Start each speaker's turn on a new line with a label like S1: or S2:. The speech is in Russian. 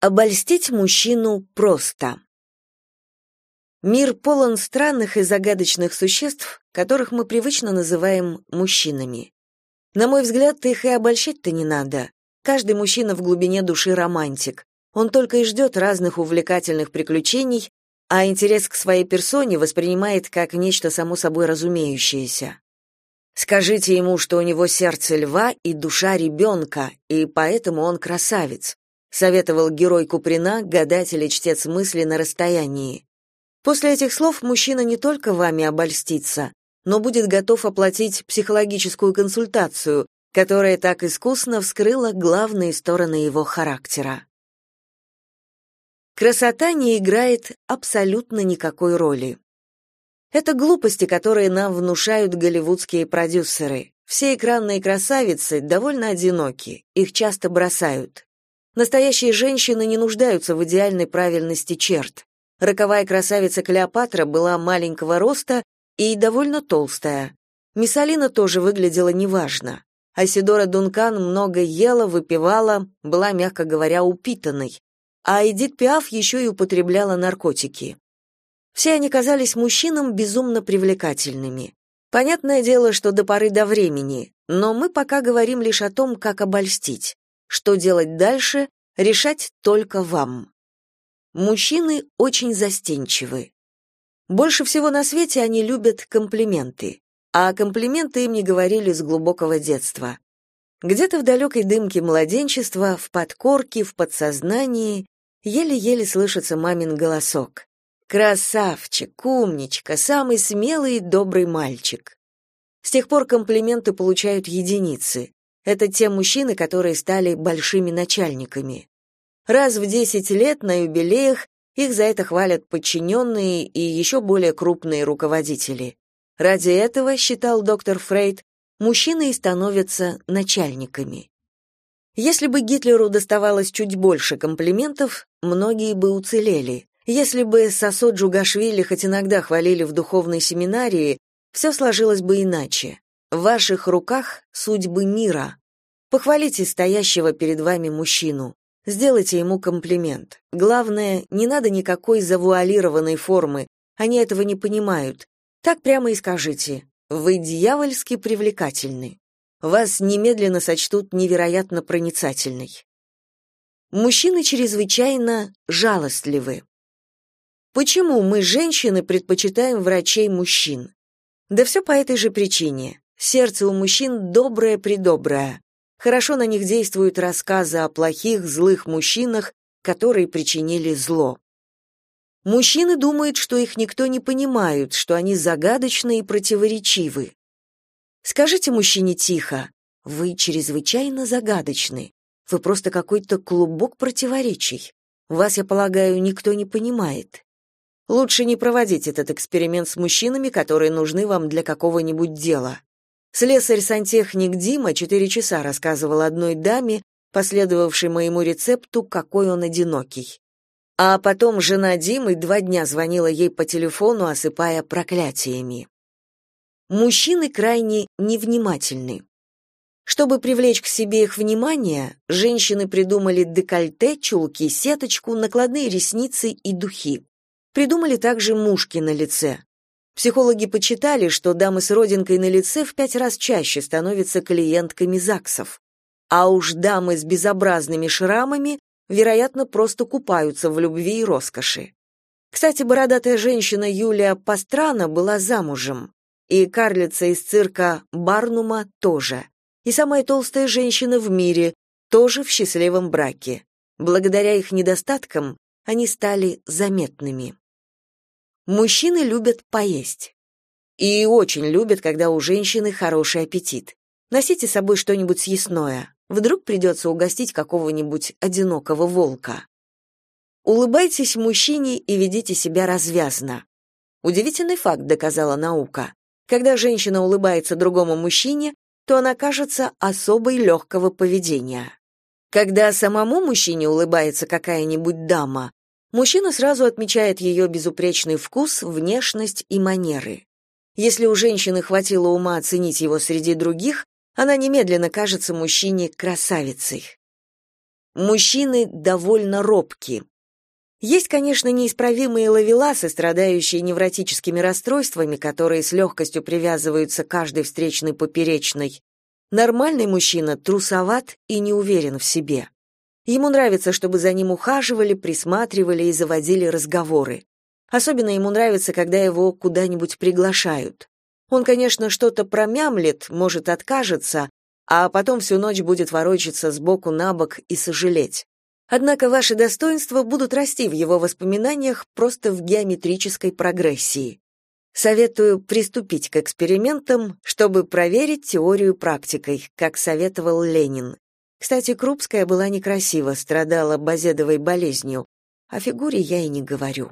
S1: Обольстить мужчину просто. Мир полон странных и загадочных существ, которых мы привычно называем мужчинами. На мой взгляд, их и обольщать-то не надо. Каждый мужчина в глубине души романтик. Он только и ждет разных увлекательных приключений, а интерес к своей персоне воспринимает как нечто само собой разумеющееся. Скажите ему, что у него сердце льва и душа ребенка, и поэтому он красавец советовал герой Куприна, гадатель и чтец мысли на расстоянии. После этих слов мужчина не только вами обольстится, но будет готов оплатить психологическую консультацию, которая так искусно вскрыла главные стороны его характера. Красота не играет абсолютно никакой роли. Это глупости, которые нам внушают голливудские продюсеры. Все экранные красавицы довольно одиноки, их часто бросают. Настоящие женщины не нуждаются в идеальной правильности черт. Роковая красавица Клеопатра была маленького роста и довольно толстая. Миссалина тоже выглядела неважно. Асидора Дункан много ела, выпивала, была, мягко говоря, упитанной. А Эдит Пиаф еще и употребляла наркотики. Все они казались мужчинам безумно привлекательными. Понятное дело, что до поры до времени, но мы пока говорим лишь о том, как обольстить. Что делать дальше, решать только вам. Мужчины очень застенчивы. Больше всего на свете они любят комплименты, а комплименты им не говорили с глубокого детства. Где-то в далекой дымке младенчества, в подкорке, в подсознании еле-еле слышится мамин голосок. «Красавчик, умничка, самый смелый и добрый мальчик». С тех пор комплименты получают единицы. Это те мужчины, которые стали большими начальниками. Раз в 10 лет на юбилеях их за это хвалят подчиненные и еще более крупные руководители. Ради этого, считал доктор Фрейд, мужчины и становятся начальниками. Если бы Гитлеру доставалось чуть больше комплиментов, многие бы уцелели. Если бы Сосо Джугашвили хоть иногда хвалили в духовной семинарии, все сложилось бы иначе. В ваших руках судьбы мира. Похвалите стоящего перед вами мужчину. Сделайте ему комплимент. Главное, не надо никакой завуалированной формы. Они этого не понимают. Так прямо и скажите: "Вы дьявольски привлекательны". Вас немедленно сочтут невероятно проницательной. Мужчины чрезвычайно жалостливы. Почему мы, женщины, предпочитаем врачей мужчин? Да все по этой же причине. Сердце у мужчин доброе-предоброе. Хорошо на них действуют рассказы о плохих, злых мужчинах, которые причинили зло. Мужчины думают, что их никто не понимает, что они загадочны и противоречивы. Скажите мужчине тихо, вы чрезвычайно загадочны. Вы просто какой-то клубок противоречий. Вас, я полагаю, никто не понимает. Лучше не проводить этот эксперимент с мужчинами, которые нужны вам для какого-нибудь дела. Слесарь-сантехник Дима четыре часа рассказывал одной даме, последовавшей моему рецепту, какой он одинокий. А потом жена Димы два дня звонила ей по телефону, осыпая проклятиями. Мужчины крайне невнимательны. Чтобы привлечь к себе их внимание, женщины придумали декольте, чулки, сеточку, накладные ресницы и духи. Придумали также мушки на лице. Психологи почитали, что дамы с родинкой на лице в пять раз чаще становятся клиентками ЗАГСов. А уж дамы с безобразными шрамами, вероятно, просто купаются в любви и роскоши. Кстати, бородатая женщина Юлия Пастрана была замужем, и карлица из цирка Барнума тоже, и самая толстая женщина в мире тоже в счастливом браке. Благодаря их недостаткам они стали заметными. Мужчины любят поесть. И очень любят, когда у женщины хороший аппетит. Носите с собой что-нибудь съестное. Вдруг придется угостить какого-нибудь одинокого волка. Улыбайтесь мужчине и ведите себя развязно. Удивительный факт доказала наука. Когда женщина улыбается другому мужчине, то она кажется особой легкого поведения. Когда самому мужчине улыбается какая-нибудь дама, Мужчина сразу отмечает ее безупречный вкус, внешность и манеры. Если у женщины хватило ума оценить его среди других, она немедленно кажется мужчине красавицей. Мужчины довольно робки. Есть, конечно, неисправимые ловеласы, страдающие невротическими расстройствами, которые с легкостью привязываются к каждой встречной поперечной. Нормальный мужчина трусоват и не уверен в себе. Ему нравится, чтобы за ним ухаживали, присматривали и заводили разговоры. Особенно ему нравится, когда его куда-нибудь приглашают. Он, конечно, что-то промямлет, может, откажется, а потом всю ночь будет ворочаться с боку на бок и сожалеть. Однако ваши достоинства будут расти в его воспоминаниях просто в геометрической прогрессии. Советую приступить к экспериментам, чтобы проверить теорию практикой, как советовал Ленин. Кстати, Крупская была некрасива, страдала базедовой болезнью. О фигуре я и не говорю.